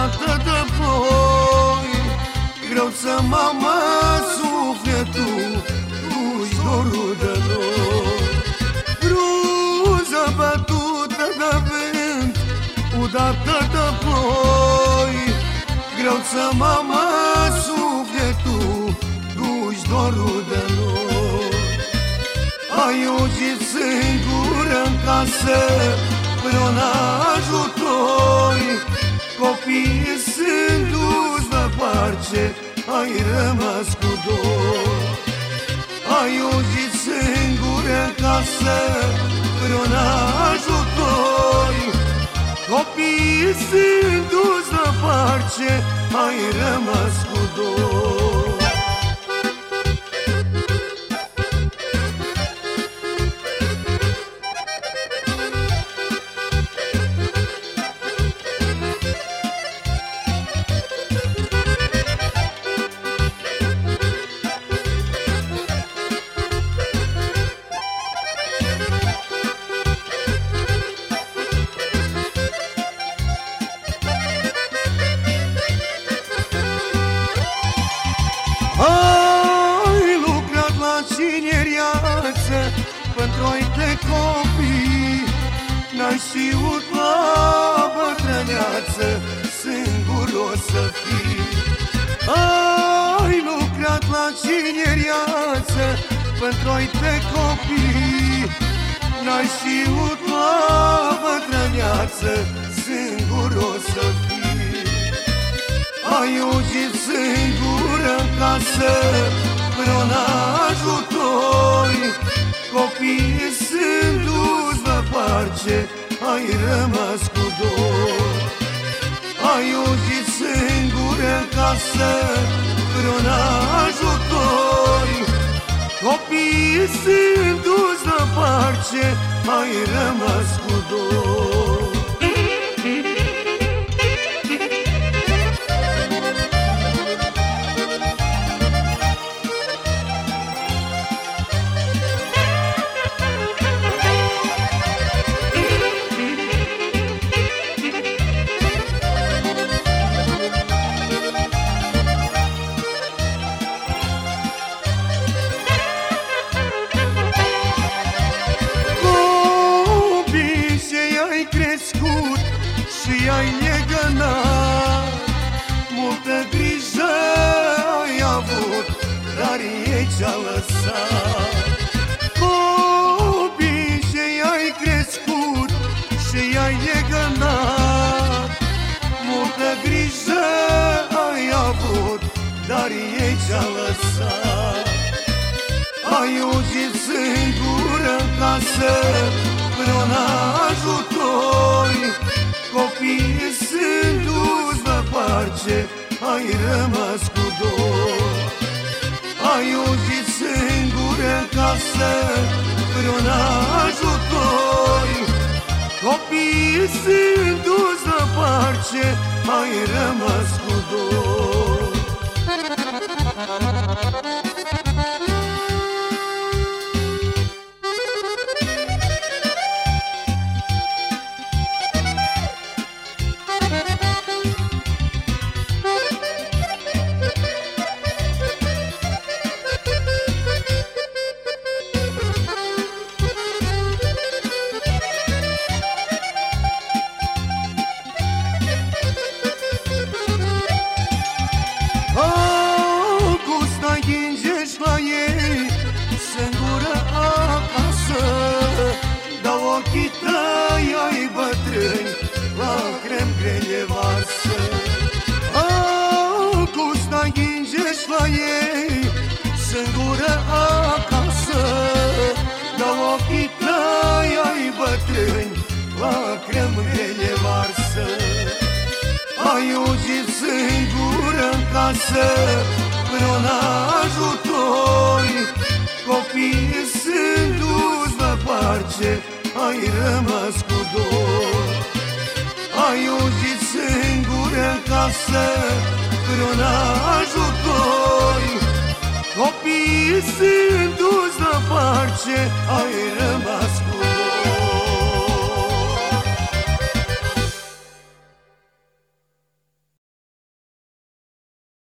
sunt Udată de voi. Greu să mă mă sufletul Tu-și dorul de noi Bruză bătută de vânt Udată de voi. Greu să mă mă sufletul Tu-și dorul de noi Ai ugit singură în casă vreun ajutor Copiii sunt dus la parce Ai rămas cu dor Ai ugit singur în casă Vreun ajutor. Copiii sunt dus la parce Ai rămas cu dor Pentru ai de copii N-ai știut la bătrâneață Singur o să fii. Ai lucrat la cineriață Pentru ai de copii. N-ai știut la bătrâneață Singur o să fii. Ai ugit singur în casă Vreun ajutor Copiii sunt dus la parce Ai rămas cu dor. Ai ugit singur în casă Vreun ajutor. Copiii sunt dus la parce Ai rămas ei ți-a lăsat ai ugit singur în casă Vreun ajutor Copiii sunt dus la parce Ai rămas cu dor Ai ugit singur în casă Vreun ajutor Copiii sunt dus la parce Ai rămas în casă Vreun ajutor. Copiii sunt dus la parce Ai rămas cu dor. Ai ugit singur în casă Vreun ajutor. Copiii sunt dus la parce Ai rămas